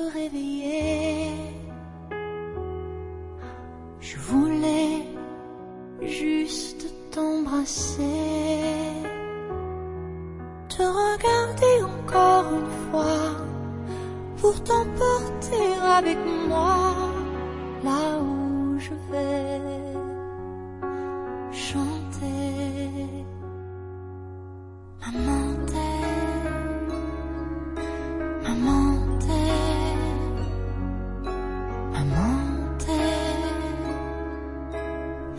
réveiller. Je voulais juste t'embrasser, te regarder encore une fois. Pour t'emporter avec moi. Là où je vais chanter. Maman t'aime, maman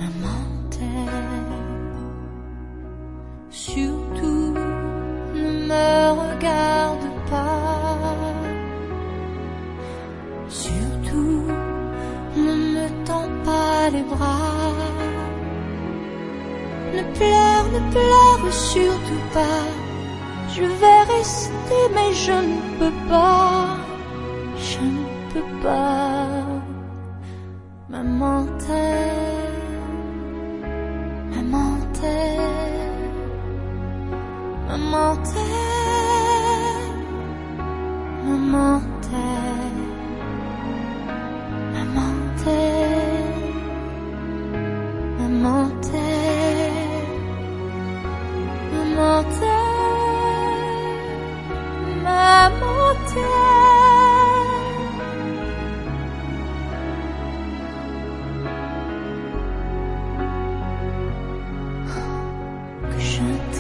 maman t'aime. Surtout ne me regarde pas. Surtout ne me tends pas les bras. Ne pleure, ne pleure surtout pas. Je vais rester, mais je ne peux pas. Je ne peux pas. Maman t'aime.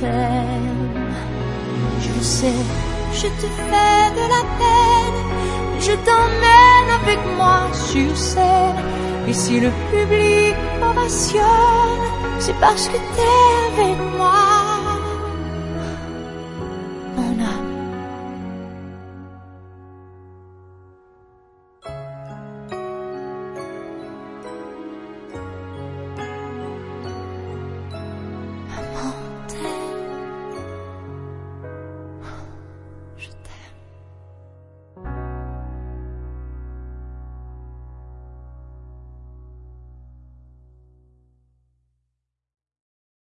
me je te fais de la peine. Je t'emmène avec moi sur scène. Et si le public ovationne, c'est parce que t'es